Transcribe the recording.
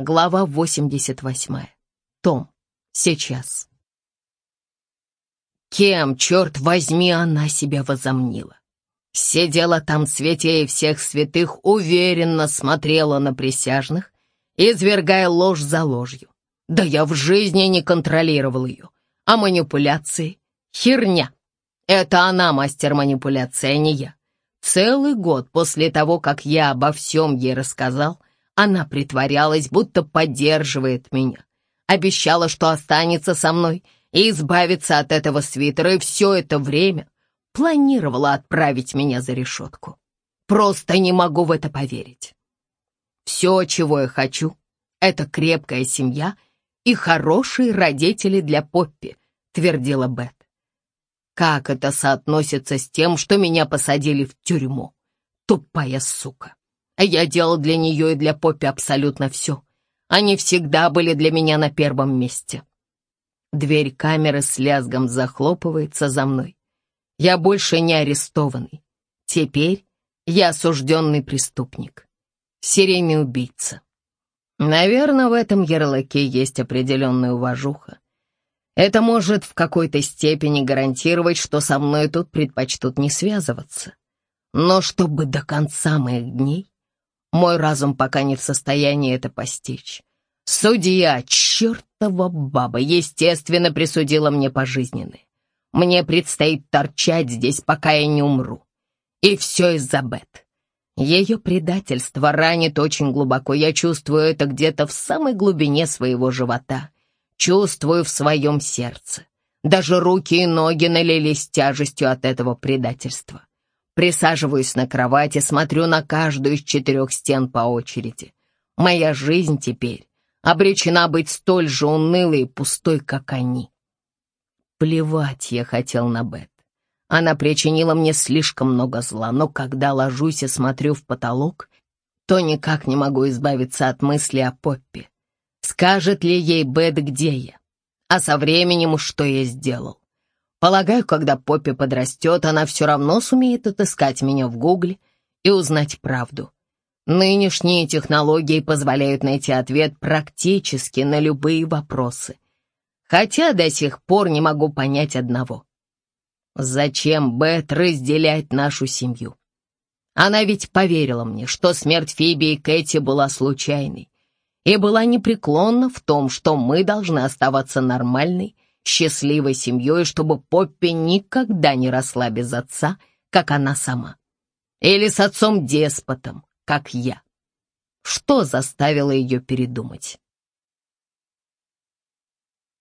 Глава 88. Том. Сейчас. Кем, черт возьми, она себя возомнила? Сидела там святее всех святых, уверенно смотрела на присяжных, извергая ложь за ложью. Да я в жизни не контролировал ее. А манипуляции — херня. Это она мастер манипуляции, а не я. Целый год после того, как я обо всем ей рассказал, она притворялась, будто поддерживает меня. Обещала, что останется со мной и избавится от этого свитера, и все это время планировала отправить меня за решетку. Просто не могу в это поверить. Все, чего я хочу, это крепкая семья и хорошие родители для Поппи, твердила Бет. Как это соотносится с тем, что меня посадили в тюрьму? Тупая сука. Я делал для нее и для Поппи абсолютно все. Они всегда были для меня на первом месте. Дверь камеры с лязгом захлопывается за мной. Я больше не арестованный. Теперь я осужденный преступник. Серийный убийца. Наверное, в этом ярлыке есть определенная уважуха. Это может в какой-то степени гарантировать, что со мной тут предпочтут не связываться. Но чтобы до конца моих дней мой разум пока не в состоянии это постичь. Судья, чертова баба, естественно, присудила мне пожизненное. Мне предстоит торчать здесь, пока я не умру. И все из-за Бет. Ее предательство ранит очень глубоко. Я чувствую это где-то в самой глубине своего живота. Чувствую в своем сердце. Даже руки и ноги налились тяжестью от этого предательства. Присаживаюсь на кровати, смотрю на каждую из четырех стен по очереди. Моя жизнь теперь обречена быть столь же унылой и пустой, как они. Плевать я хотел на Бет. Она причинила мне слишком много зла, но когда ложусь и смотрю в потолок, то никак не могу избавиться от мысли о Поппе. Скажет ли ей Бет, где я? А со временем, что я сделал? Полагаю, когда Поппи подрастет, она все равно сумеет отыскать меня в Гугле и узнать правду. Нынешние технологии позволяют найти ответ практически на любые вопросы. Хотя до сих пор не могу понять одного. Зачем Бет разделять нашу семью? Она ведь поверила мне, что смерть Фиби и Кэти была случайной, и была непреклонна в том, что мы должны оставаться нормальной, счастливой семьей, чтобы Поппи никогда не росла без отца, как она сама. Или с отцом-деспотом, как я. Что заставило ее передумать?